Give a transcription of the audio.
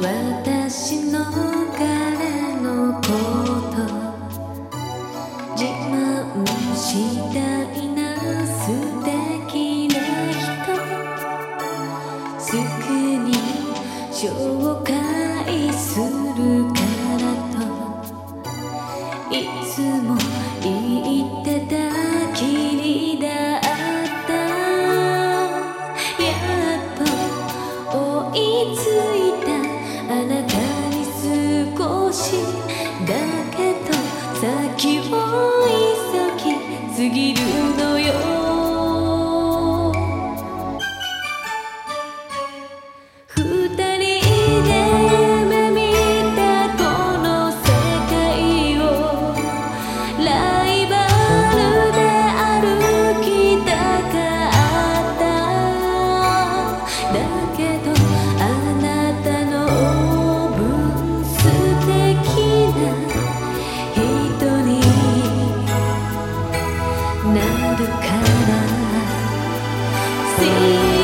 私の彼のこと自慢したいな素敵な人すぐに紹介するからといつもしだけど先を急ぎすぎるのよなるから See